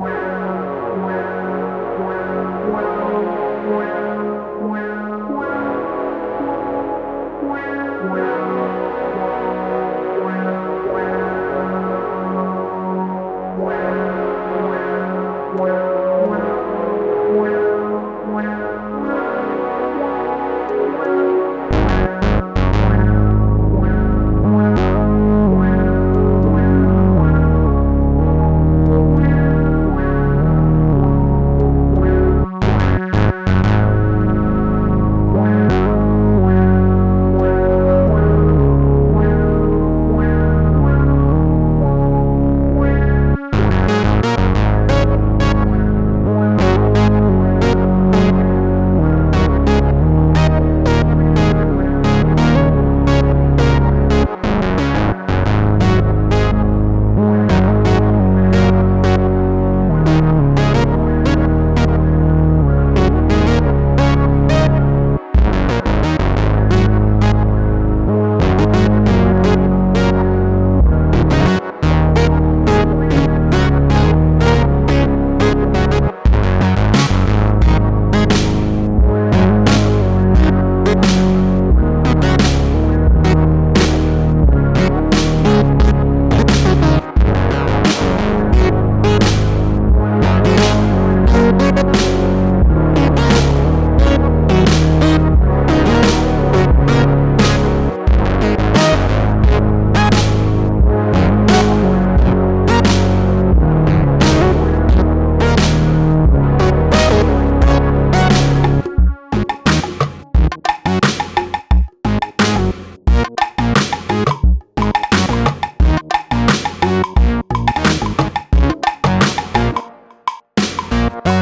Wow. Bye.